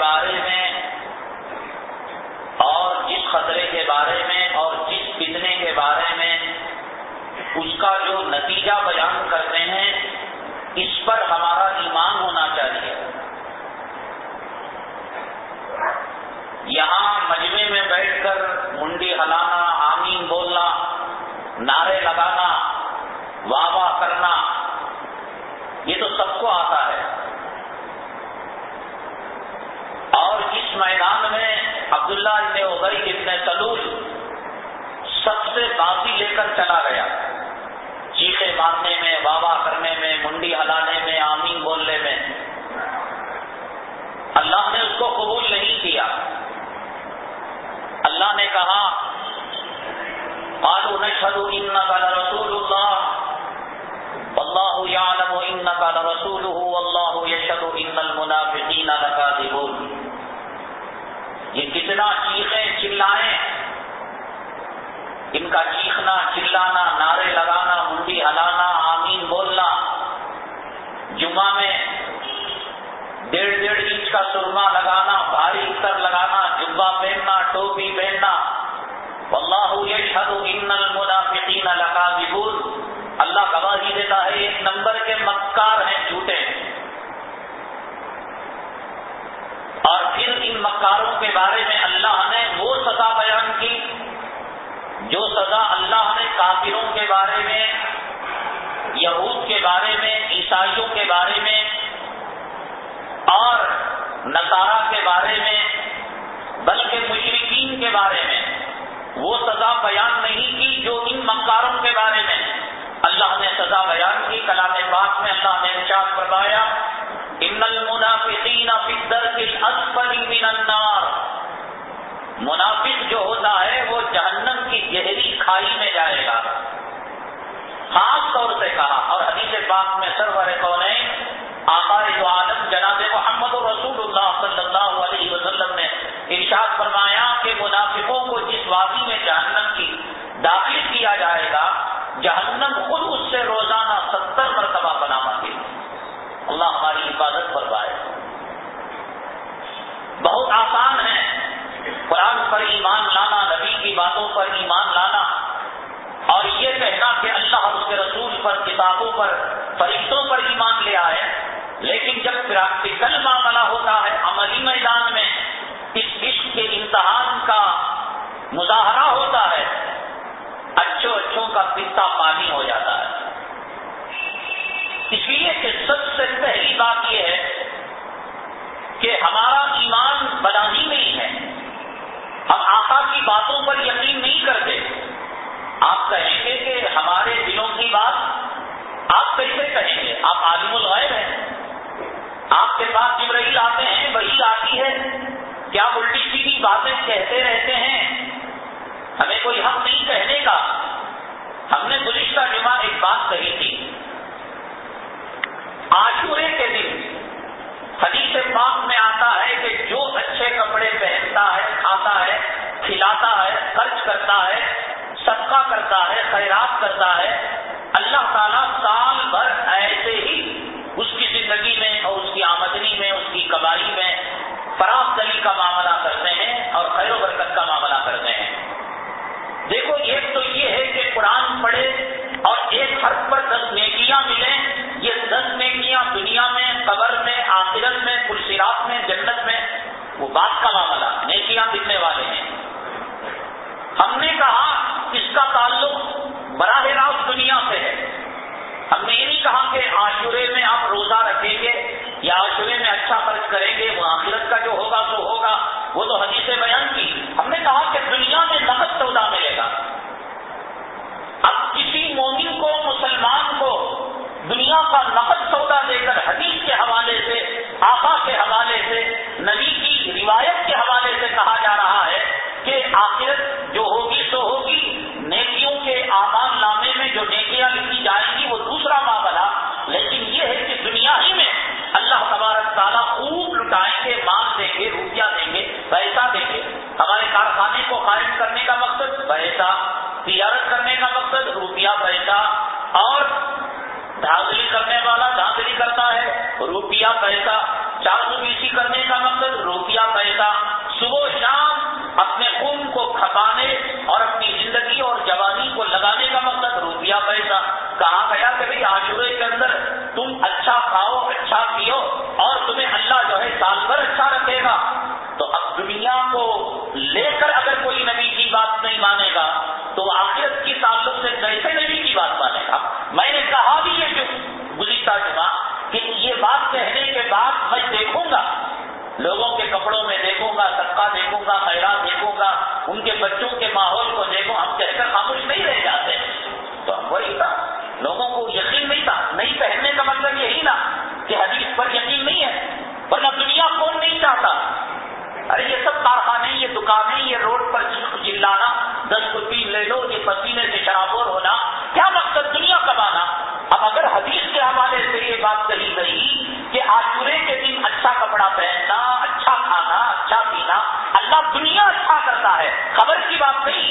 بارے میں اور جس خطرے کے بارے میں اور جس فتنے کے بارے میں اس کا جو نتیجہ بیان کرتے ہیں، اس پر ہمارا ایمان ہونا چاہیے۔ یہاں مجمے میں بیٹھ کر منڈی ہلانا، آمین بولنا، نعرے لگانا، واہ واہ کرنا، یہ تو سب کو آتا ہے۔ اور اس میدان میں عبداللہ ابن ابئی ابن سلول سب سے بازی لے کر چلا گیا۔ چیخے مارنے میں واہ کرنے میں، منڈی ہلانے میں، آمین بولنے میں۔ اللہ نے اس کو قبول نہیں کیا۔ اللہ نے کہا آلو نشد ان کا رسول اللہ اللہ یعلم ان کا رسول اللہ یشد ان المنافقین لکاذبون یہ کتنا چیخیں چلائیں ان کا چیخنا، چلانا، نعرے لگانا، منڈی ہلانا، آمین بولنا۔ جمعہ میں ڈیڑھ ڈیڑھ انچ کا سرما لگانا، بھاری اتر لگانا جبا پہننا، ٹوپی پہننا۔ اللہ یشہد ان المنافقین لکاذبون۔ اللہ گواہی دیتا ہے، ایک نمبر کے مکار ہیں جھوٹے۔ اور پھر ان مکاروں کے بارے میں اللہ نے وہ سزا بیان کی جو سزا اللہ نے کافروں کے بارے میں، یہود کے بارے میں، عیسائیوں کے بارے میں اور نصارہ کے بارے میں بلکہ مشرقین کے بارے میں وہ سزا بیان نہیں کی جو ان مکاروں کے بارے میں۔ اللہ نے سزا بیان کی، کلام پاک میں اللہ نے ارشاد فرمایا، ان المنافقین من النار۔ منافق جو ہوتا ہے وہ جہنم کی گہری کھائی میں جائے گا۔ خاص طور سے کہا، اور حدیث پاک میں سرور کون آقار عالم جناب محمد رسول اللہ صلی اللہ علیہ وسلم نے ارشاد فرمایا کہ منافقوں کو جس وادی میں جہنم کی داخل کیا جائے گا، جہنم خود اس سے روزانہ ستر مرتبہ بنا مانگے اللہ ہماری حفاظت پر بہت آسان ہے۔ قرآن پر ایمان لانا، نبی کی باتوں پر ایمان لانا۔ اور یہ کہنا کہ اللہ اس کے رسول پر، کتابوں پر، فرشتوں پر ایمان لے آئے۔ لیکن جب پریکٹیکل معاملہ ہوتا ہے، عملی میدان میں، اس عشق کے امتحان کا مظاہرہ ہوتا ہے، اچھوں اچھوں کا پتا پانی ہو جاتا ہے۔ اس لیے کہ سب سے پہلی بات یہ ہے کہ ہمارا ایمان بنا ہی نہیں ہے۔ ہم آقا کی باتوں پر یقین نہیں کرتے۔ آپ کہیں گے کہ ہمارے دلوں کی بات آپ کیسے کہیں گے؟ آپ عالم الغیب ہیں۔ آپ کے پاس جبرائیل آتے ہیں وہی آتی ہے۔ کیا الٹی سیدھی باتیں کہتے رہتے ہیں؟ ہمیں کوئی حق نہیں کہنے کا۔ ہم نے گزشتہ جمعہ ایک بات کہی تھی۔ آشورے کے دن حدیث پاک میں آتا ہے کہ جو اچھے کپڑے پہنتا ہے، کھاتا ہے، کھلاتا ہے، خرچ کرتا ہے، صدقہ کرتا ہے، خیرات کرتا ہے، اللہ تعالیٰ سال بھر ایسے ہی اس کی زندگی میں اور اس کی آمدنی میں، اس کی کبائی میں فراخ دلی کا معاملہ کرتے ہیں اور خیر و برکت کا معاملہ کرتے ہیں۔ دیکھو، ایک تو یہ ہے کہ قرآن پڑھے اور ایک حرف پر دس نیکیاں ملیں، یہ دس نیکیاں دنیا میں، قبر میں، آخرت میں پلسرات میں، جنت میں، وہ بات کا معاملہ، نیکیاں ملنے والے ہیں۔ ہم نے کہا اس کا تعلق براہ راست دنیا سے ہے۔ ہم نے یہ نہیں کہا کہ عاشورے میں آپ روزہ رکھیں گے یا عاشورے میں اچھا خرچ کریں گے، وہ آخرت کا جو ہوگا تو ہوگا، وہ تو حدیث بیان کی۔ ہم نے کہا کہ دنیا میں نقد سودا ملے گا اب کسی مومن کو مسلمان کو دنیا کا نقد سودا دے کر حدیث کے حوالے سے، آقا کے حوالے سے، نبی کی روایت کے حوالے سے کہا جا رہا ہے کہ آخرت جو ہوگی تو ہوگی، نیکیوں کے آمان نامے میں جو نیکیاں لکھی جائیں گی، وہ دوسرا معاملہ لیکن یہ ہے کہ دنیا ہی میں اللہ تبارک تعالیٰ خوب لٹائیں گے، مال دیں گے، روپیہ دیں گے، پیسہ دیں گے۔ ہمارے کارخانے کو قائم کرنے کا مقصد، پیسہ۔ تجارت کرنے کا مقصد، روپیہ، پیسہ۔ اور دھاندلی کرنے والا دھاندلی کرتا ہے، روپیہ پیسہ چار بیسی کرنے کا مقصد روپیہ پیسہ۔ صبح شام اپنے خون کو کھپانے اور اپنی زندگی اور جوانی کو لگانے کا مقصد روپیہ پیسہ۔ کہا گیا کہ بھائی آشورے کے اندر تم اچھا کھاؤ اچھا پیو اور تمہیں اللہ جو ہے سال بھر اچھا لوگوں کے کپڑوں میں دیکھوں گا، صدقہ دیکھوں گا، خیرات دیکھوں گا، ان کے بچوں کے ماحول کو کرتا ہے۔ خبر کی بات نہیں۔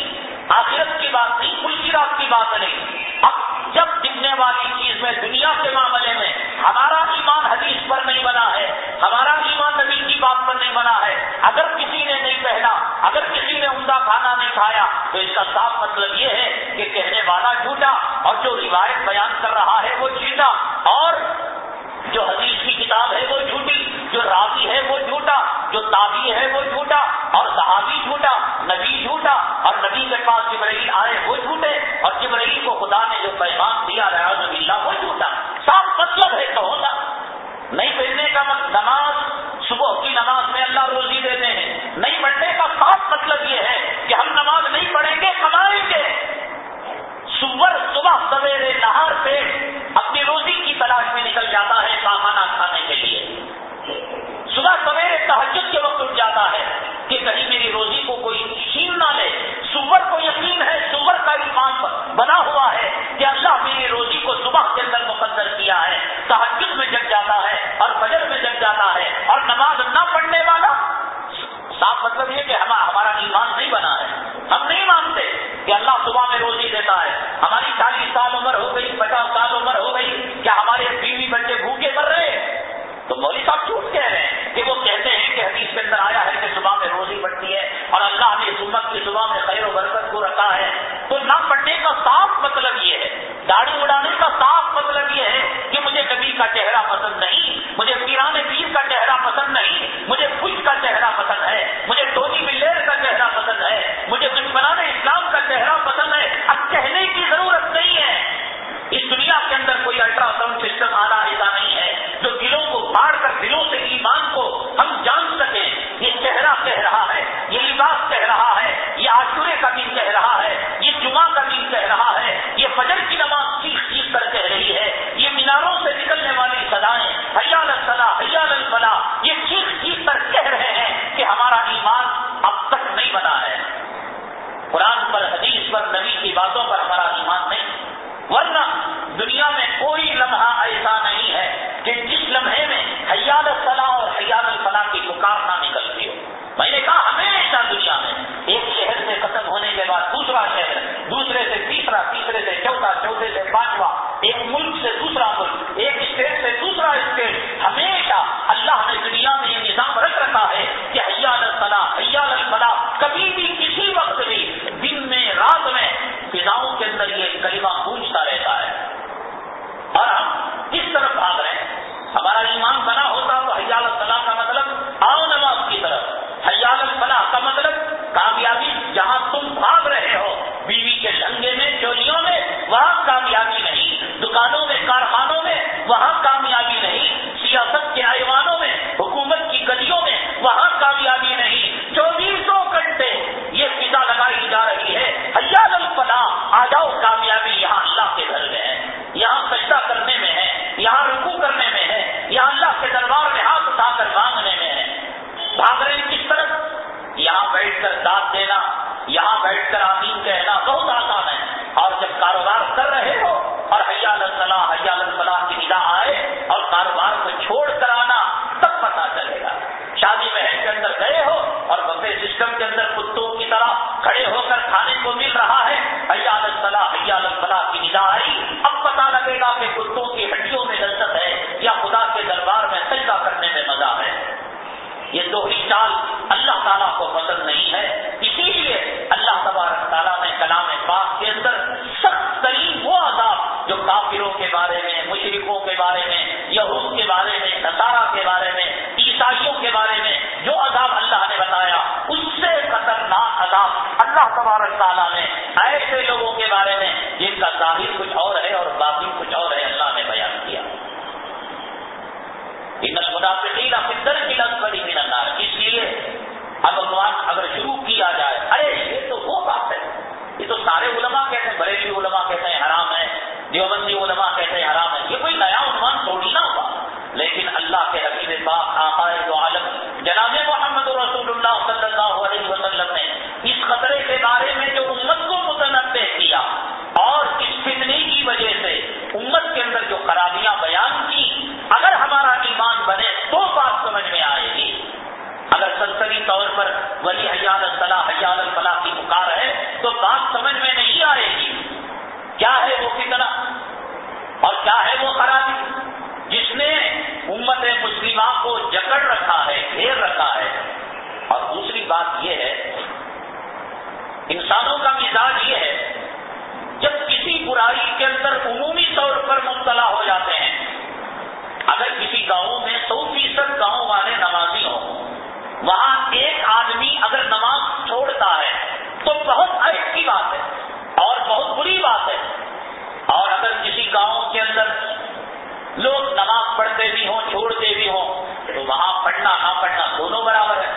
پڑھنا نہ پڑھنا، دونوں برابر ہے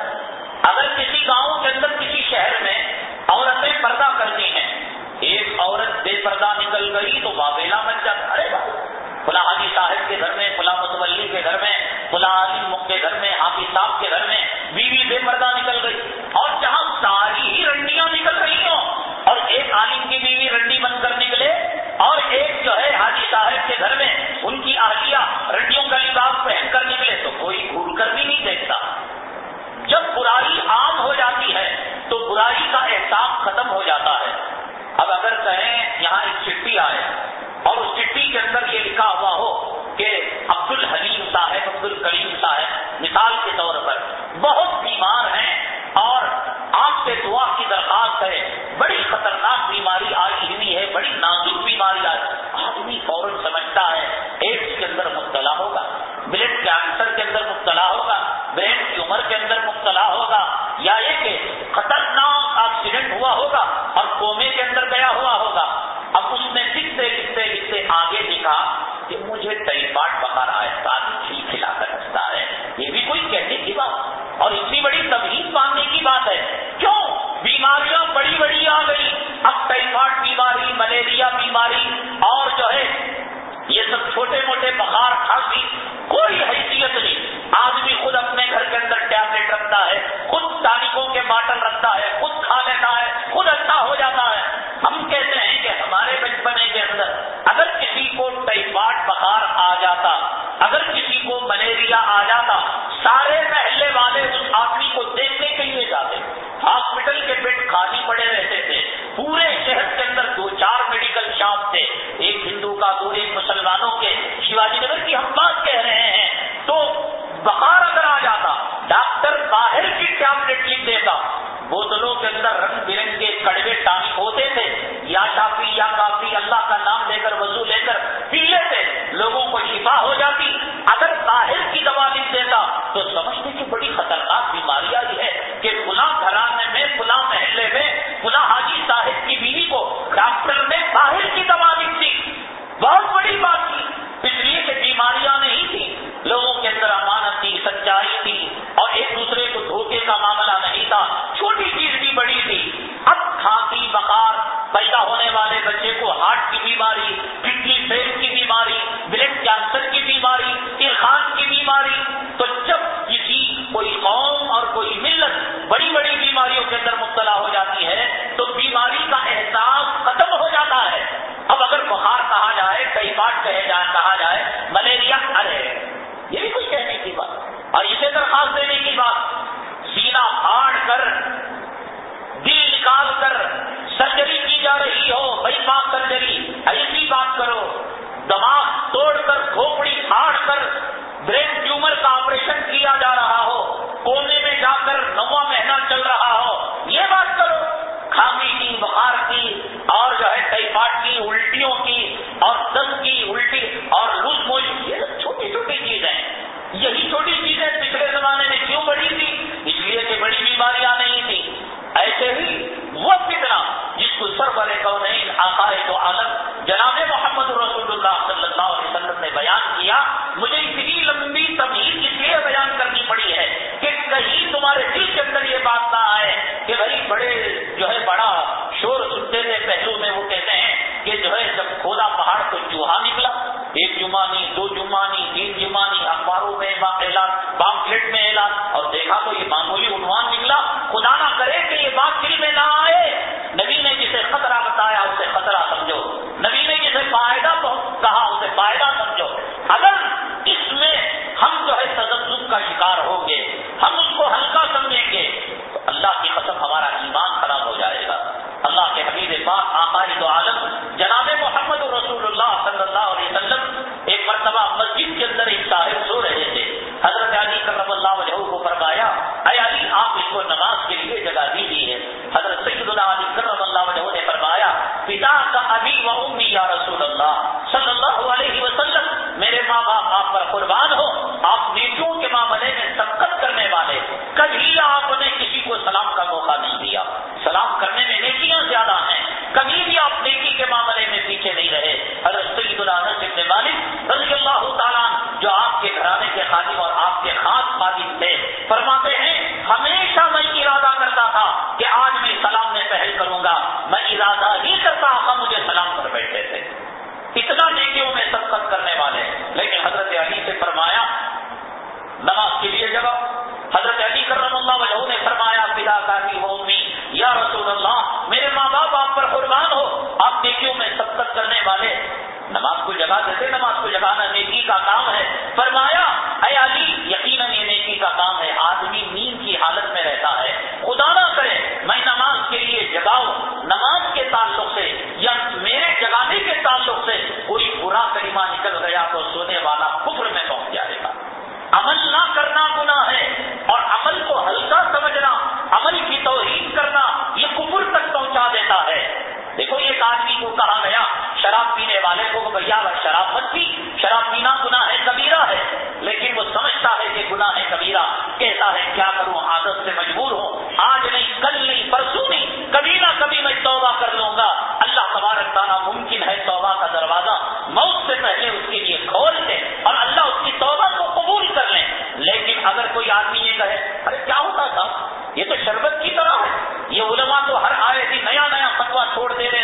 اگر کسی گاؤں کے اندر کسی شہر میں عورتیں پردہ کرتی ہیں، ایک عورت بے پردہ نکل گئی تو بابیلا بن جاتا ارے فلاں حاجی صاحب کے گھر میں فلا متولی کے گھر میں فلا عالی مک کے گھر میں، حافظ صاحب کے گھر میں بیوی بے پردہ نکل گئی۔ اور جہاں ساری ہی رنڈیاں نکل رہی ہوں اور ایک عالم کی بیوی رنڈی بند کرنے اور ایک جو ہے حاجی صاحب کے گھر میں ان کی اہلیہ رڈیوں کا لباس پہن کر نکلے تو کوئی گھور کر بھی نہیں دیکھتا۔ جب برائی عام ہو جاتی ہے تو برائی کا احساس ختم ہو جاتا ہے۔ اب اگر کہیں یہاں ایک چٹھی آئے اور اس چٹھی کے اندر یہ لکھا ہوا ہو کہ عبد الحلیم صاحب عبد الکلیم صاحب، مثال کے طور پر بہت بیمار ہیں۔ ملیریا بیماری اور جو ہے یہ سب چھوٹے موٹے بخار سے ایک ہندو کا تو ایک مسلمانوں کے شیواجی نگر کی ہم بات کہہ رہے ہیں، تو بخار اگر آ جاتا، ڈاکٹر باہر کی ٹیبلٹ لکھ دیتا، بوتلوں کے اندر رنگ برنگے کڑوے ٹانک ہوتے تھے، یا شافی یا کافی، اللہ کا نام لے کر وضو لے کر پی لیتے، لوگوں کو شفا ہو جاتی جمعہ نہیں دو جمعہ کی توہین کرنا یہ کفر تک پہنچا دیتا ہے۔ دیکھو ایک آدمی کو کہا گیا، شراب پینے والے کو بھیا شراب مت پی، شراب پینا گنا ہے، کبیرہ ہے۔ لیکن وہ سمجھتا ہے کہ گنا ہے، کبیرہ۔ کہتا ہے، کیا کروں؟ عادت سے مجبور ہوں۔ شربت کی طرح ہے۔ یہ علماء تو ہر آئے ہی نیا نیا فتوا چھوڑ دے رہے۔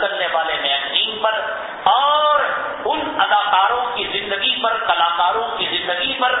کرنے والے میگزین پر اور ان اداکاروں کی زندگی پر کلاکاروں کی زندگی پر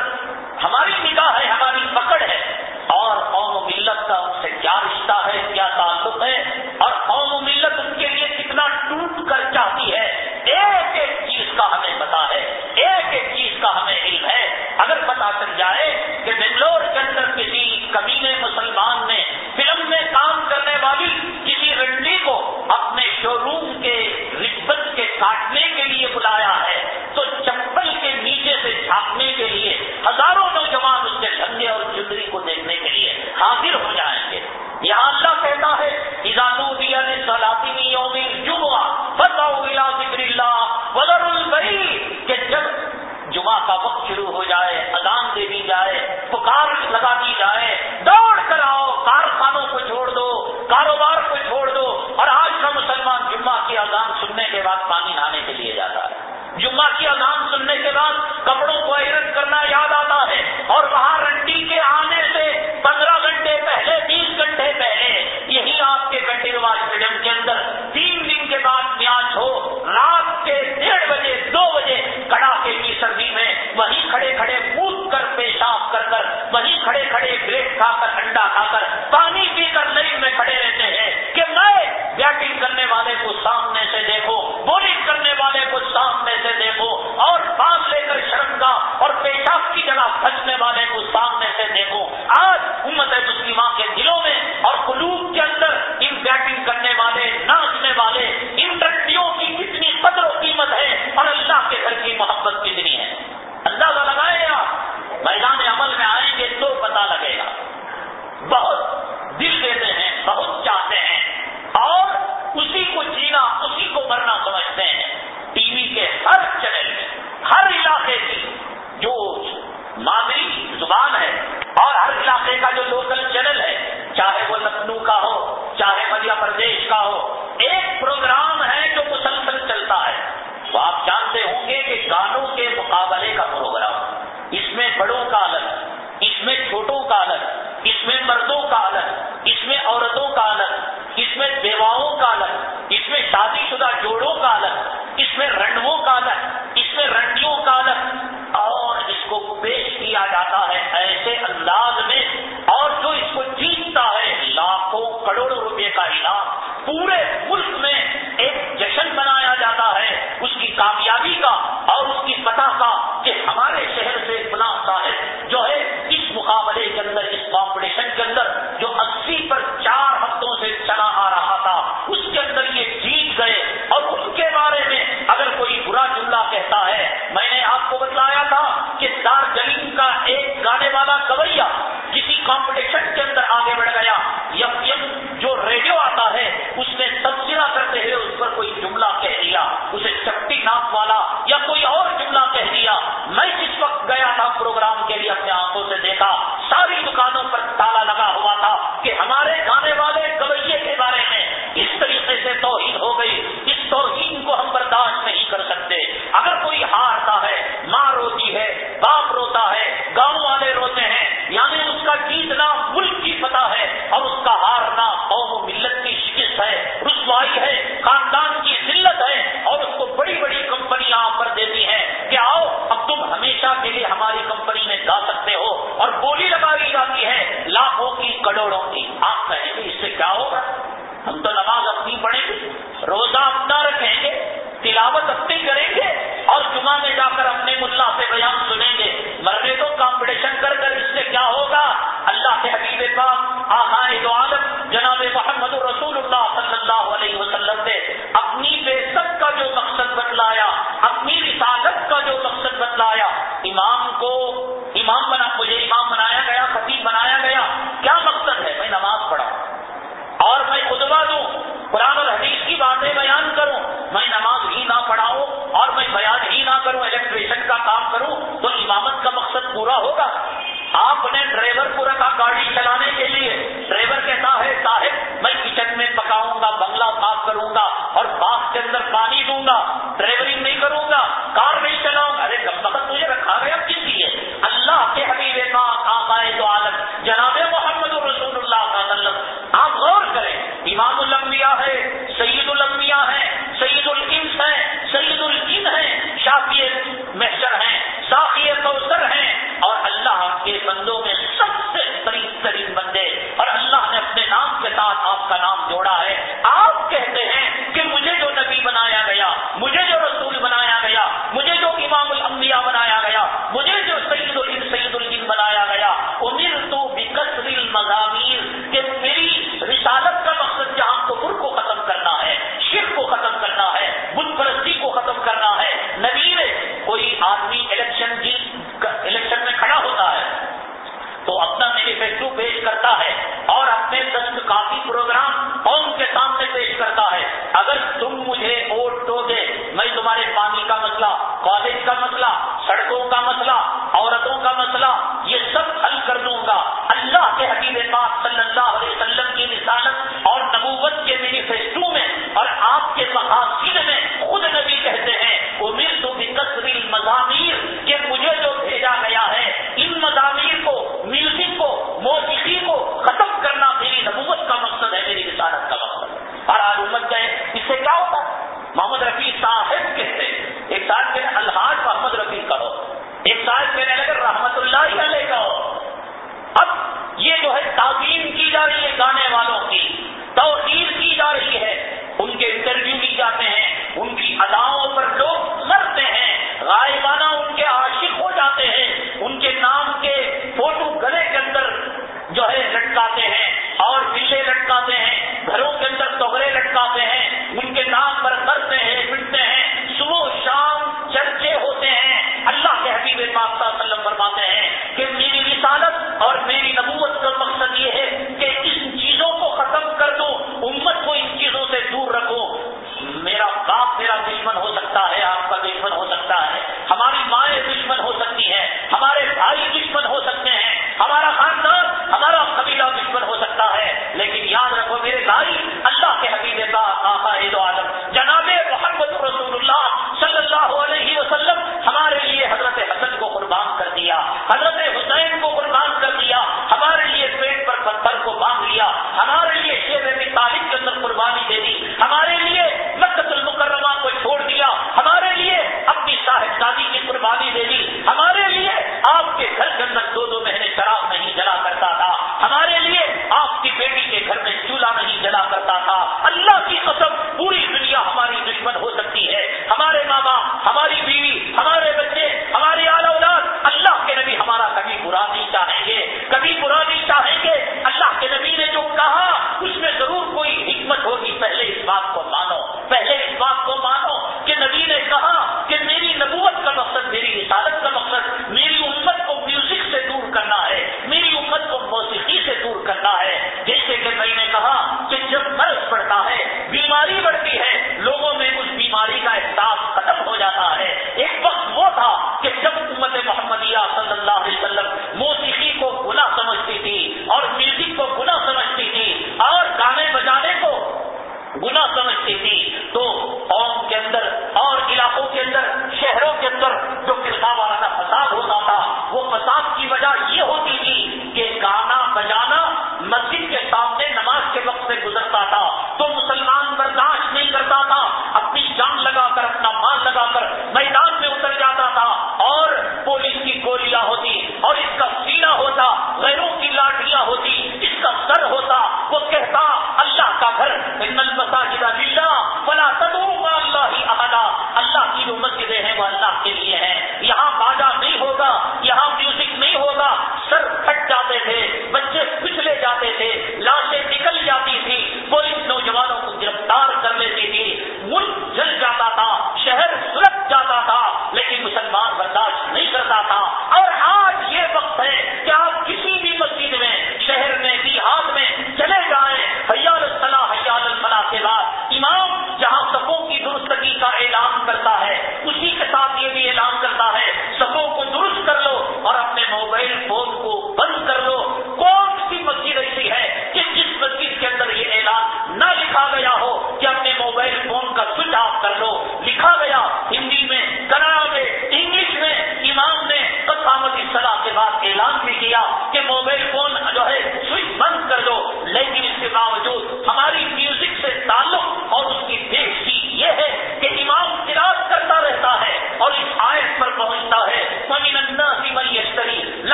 ہے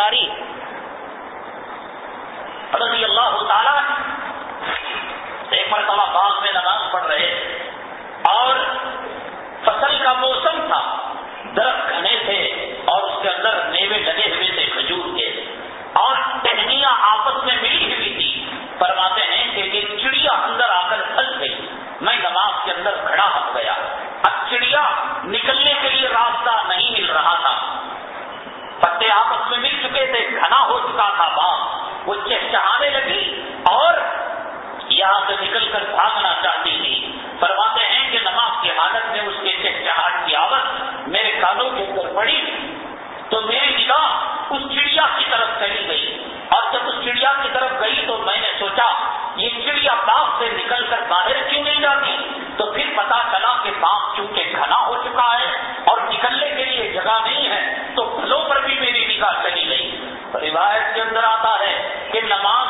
انصاری رضی اللہ تعالی ایک مرتبہ باغ میں نماز پڑھ رہے اور فصل کا موسم تھا۔ درخت گھنے تھے اور اس کے اندر میوے لگے ہوئے تھے، کھجور کے۔ اور ٹہنیاں آپس میں ملی ہوئی تھی۔ فرماتے ہیں کہ ایک چڑیا اندر آ کر پھل گئی۔ میں نماز کے اندر کھڑا ہو گیا۔ اب چڑیا تھا باپ، وہ چہچہانے لگی اور یہاں سے نکل کر بھاگنا چاہتی تھی۔ فرماتے ہیں کہ نماز کی حالت میں اس کے چہچہاٹ کی آوت میرے کانوں کے اوپر پڑی، تو میری نگاہ اس چڑیا کی طرف چلی گئی۔ اور جب اس چڑیا کی طرف گئی تو میں نے سوچا، یہ چڑیا باپ سے نکل کر باہر کیوں نہیں جاتی؟ تو پھر پتا چلا کہ باپ چونکہ گھنا ہو چکا ہے اور نکلنے کے لیے جگہ نہیں ہے، تو پھلوں پر بھی میری نگاہ چلی۔ روایت کے اندر آتا ہے کہ نماز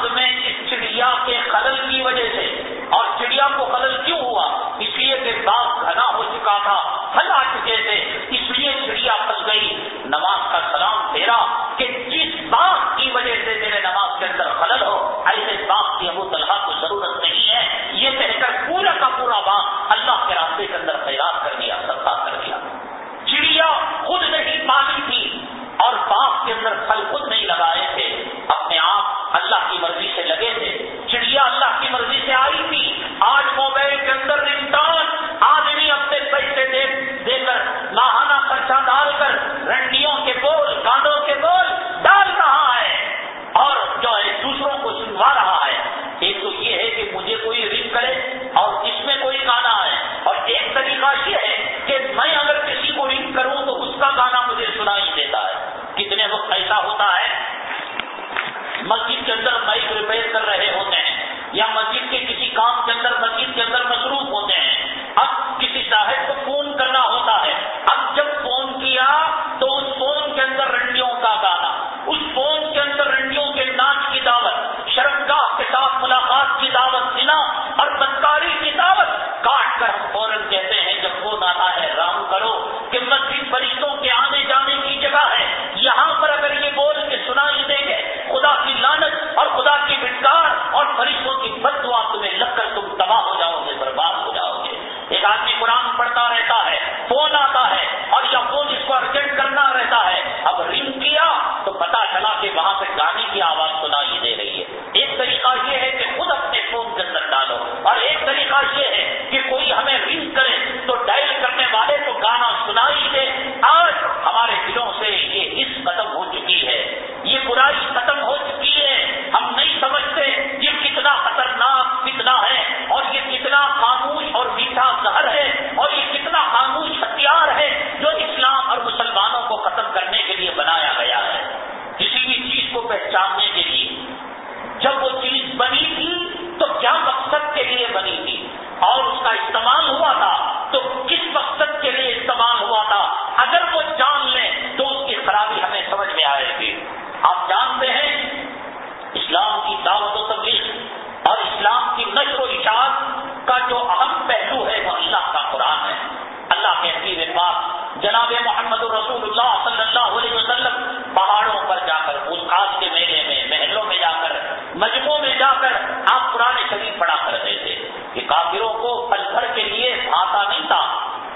جناب محمد رسول اللہ صلی اللہ علیہ وسلم پہاڑوں پر جا کر اس خاص کے میلے میں، محلوں میں جا کر، مجموعوں میں جا کر آپ قرآن شریف پڑھا کر رہے تھے کہ کافروں کو پل بھر کے لیے آتا نہیں تھا،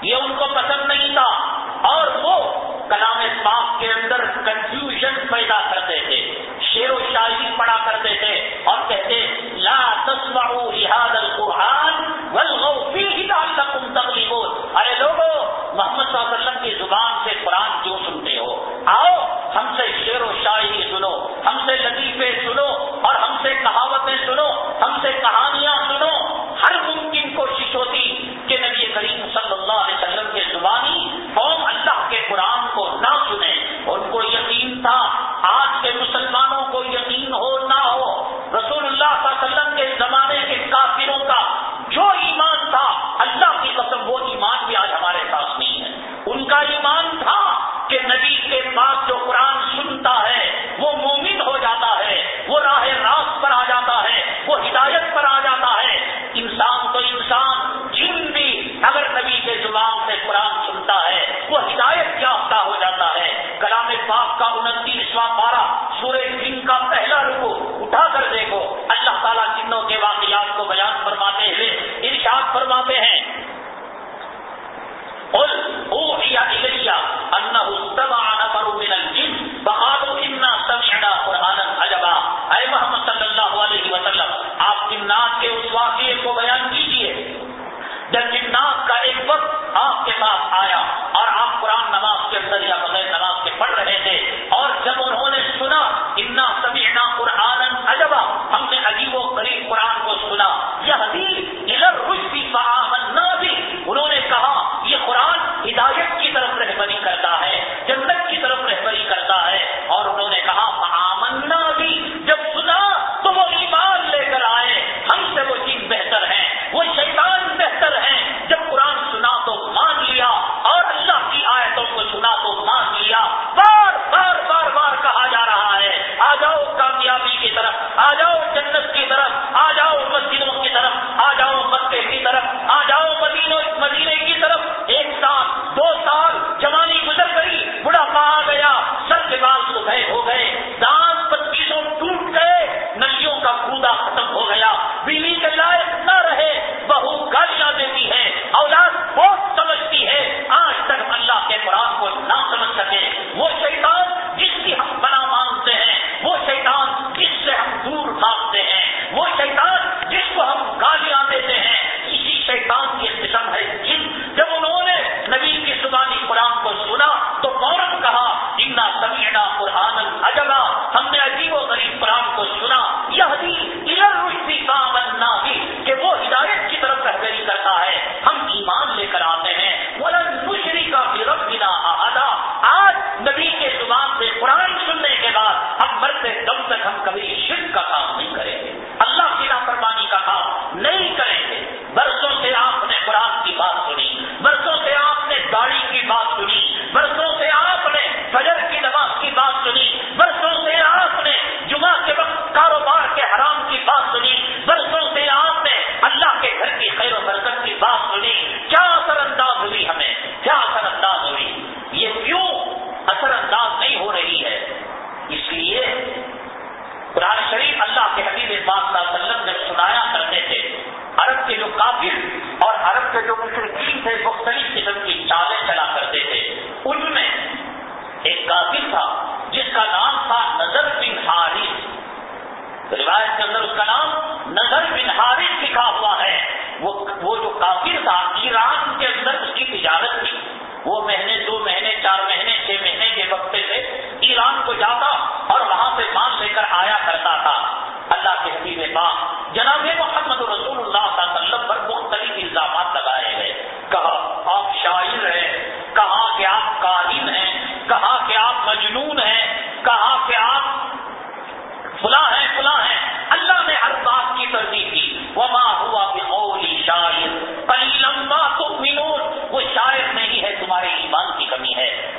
یہ ان کو پسند نہیں تھا، اور وہ کلام پاک کے اندر کنفیوژن پیدا کرتے تھے، شعر و شاعری پڑھا کرتے تھے اور کہتے روایت کے اندر اس کا نام نظر بن حارث لکھا ہوا ہے۔ وہ, جو کافر تھا ایران کے اندر اس کی تجارت تھی۔ وہ مہینے دو مہینے چار مہینے چھ مہینے کے وقت سے ایران کو جاتا اور وہاں سے مان لے کر آیا کرتا تھا۔ اللہ کے حبیب پاک جناب محمد رسول اللہ صلی اللہ علیہ وسلم پر مختلف الزامات لگائے ہیں کہا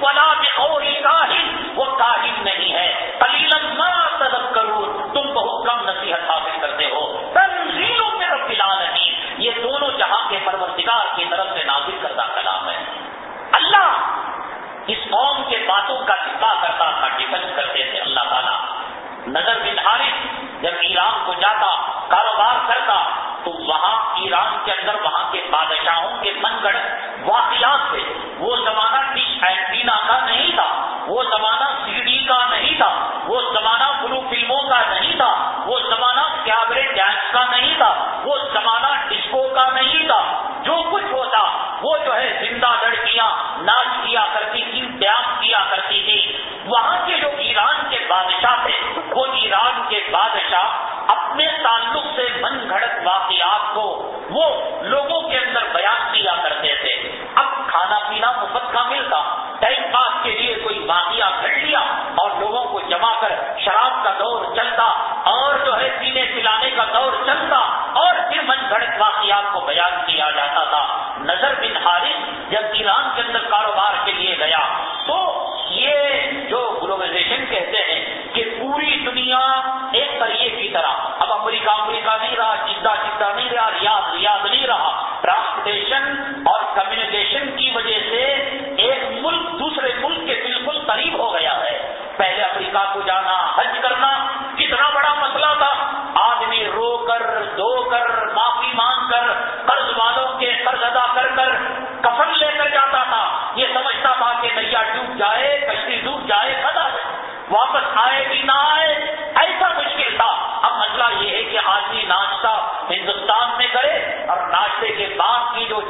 ولا بقول کاہن وہ کاہن نہیں ہے۔ کلیل ما تدب کرو تم بہت کم نصیحت حاصل کرتے ہو۔ تنظیموں میں رب العالمین، یہ دونوں جہاں کے پروردگار کی طرف سے نازل کرتا کلام ہے۔ اللہ اس قوم کے باتوں کا دفاع کرتا تھا، ڈیفینس کرتے تھے اللہ تعالیٰ۔ نظر بن حارث جب ایران کو جاتا، کاروبار کرتا، تو وہاں ایران کے اندر، وہاں کے بادشاہوں کے من گڑھ واقعات تھے۔ سینے پلانے کا دور چلتا اور پھر من گھڑت واقعات کو بیان کیا جاتا تھا۔ نظر بن حارث جب ایران کے اندر کاروبار کے لیے گیا، تو یہ جو گلوبلائزیشن کہتے ہیں کہ پوری دنیا ایک طریقے کی طرح، اب امریکہ امریکہ نہیں رہا، جدہ جدہ نہیں رہا، ریاض ریاض نہیں رہا۔ ٹرانسپورٹیشن اور کمیونیکیشن کی وجہ سے ایک ملک دوسرے ملک کے بالکل قریب ہو گیا ہے۔ پہلے امریکہ کو جانا، حج کرنا کر، دو کر، معافی مانگ کر، قرض والوں کے قرض ادا کر کر کفن لے کر جاتا تھا۔ یہ سمجھتا تھا کہ نیا ڈوب جائے، کشتی ڈوب جائے خدا واپس آئے کہ نہ آئے۔ ایسا مشکل تھا۔ اب مسئلہ یہ ہے کہ آدمی ناشتہ ہندوستان میں کرے اور ناشتے کے بعد کی جو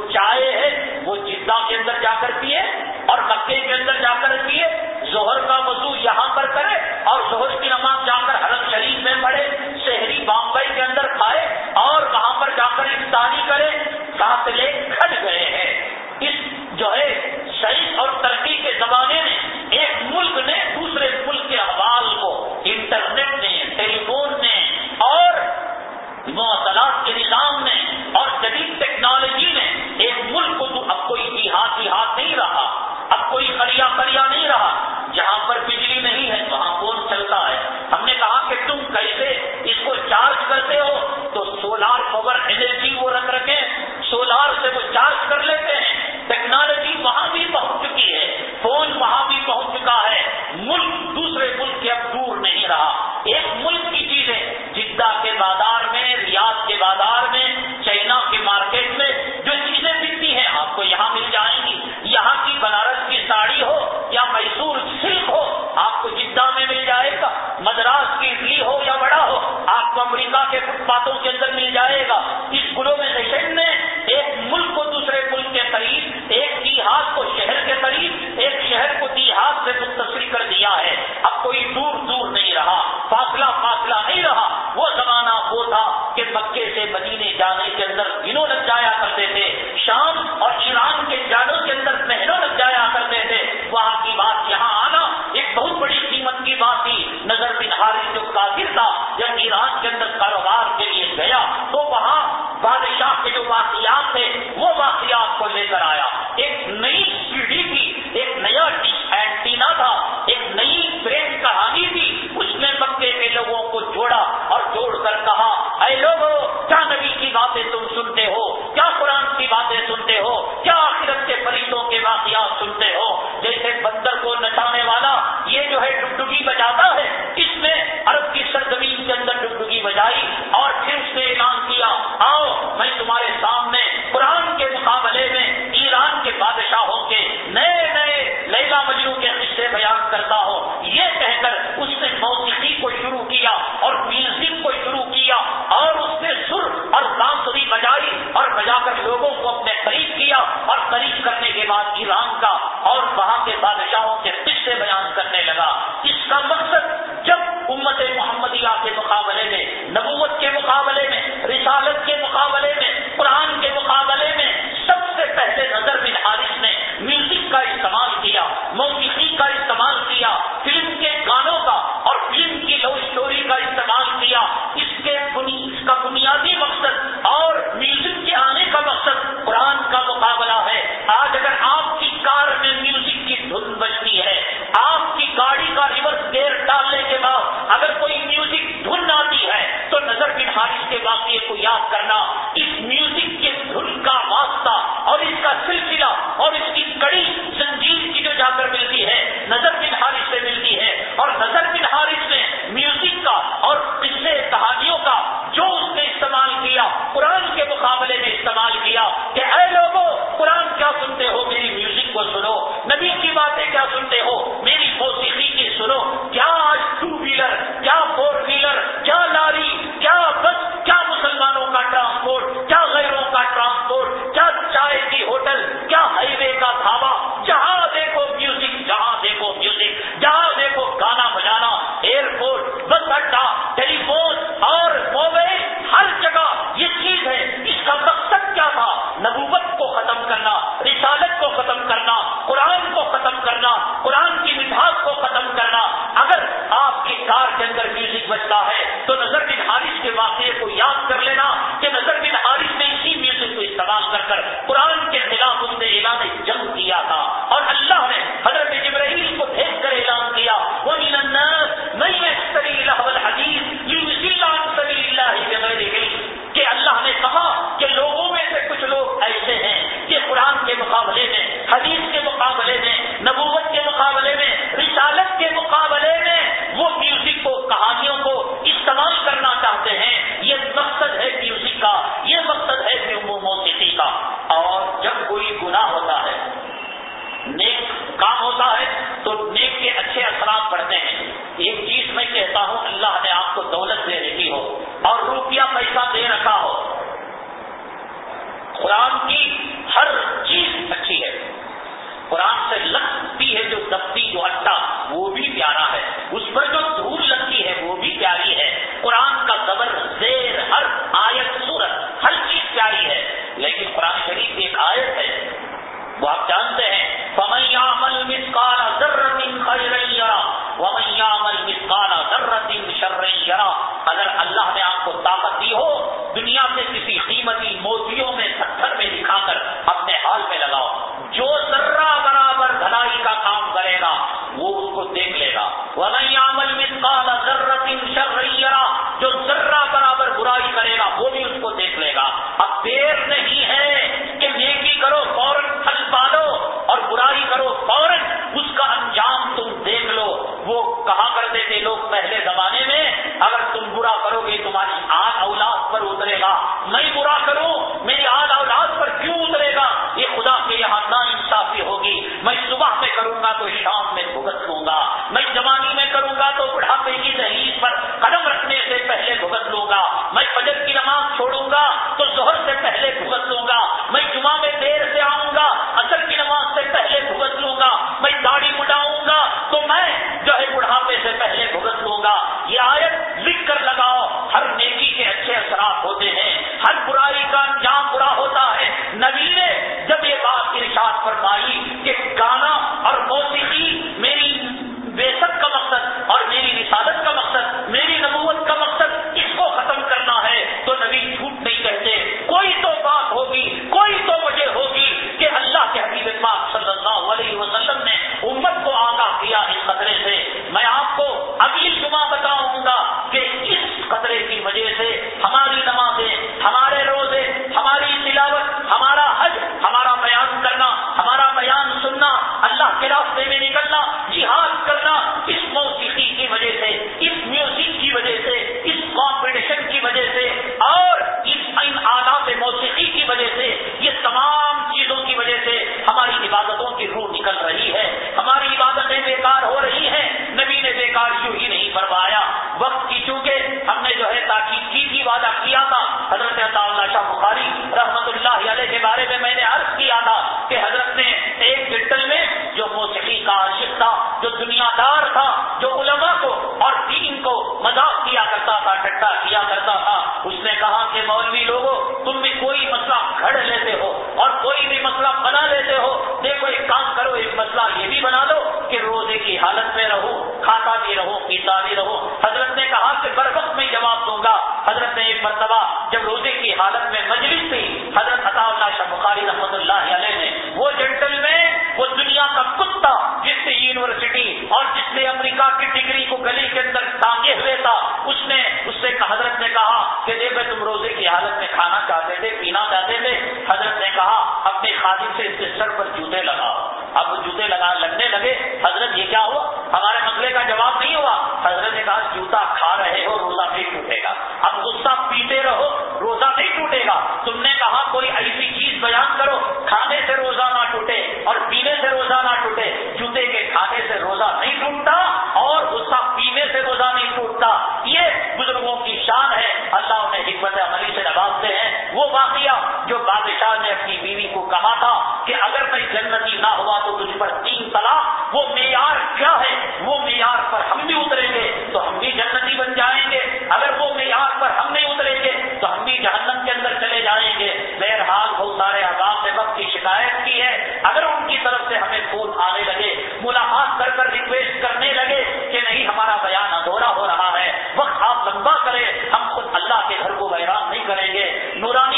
شکایت کی ہے، اگر ان کی طرف سے ہمیں فون آنے لگے، ملاقات کر کر ریکویسٹ کرنے لگے کہ نہیں، ہمارا بیان ادھورا ہو رہا ہے، وقت آپ لمبا کریں، ہم خود اللہ کے گھر کو بیان نہیں کریں گے۔ نورانی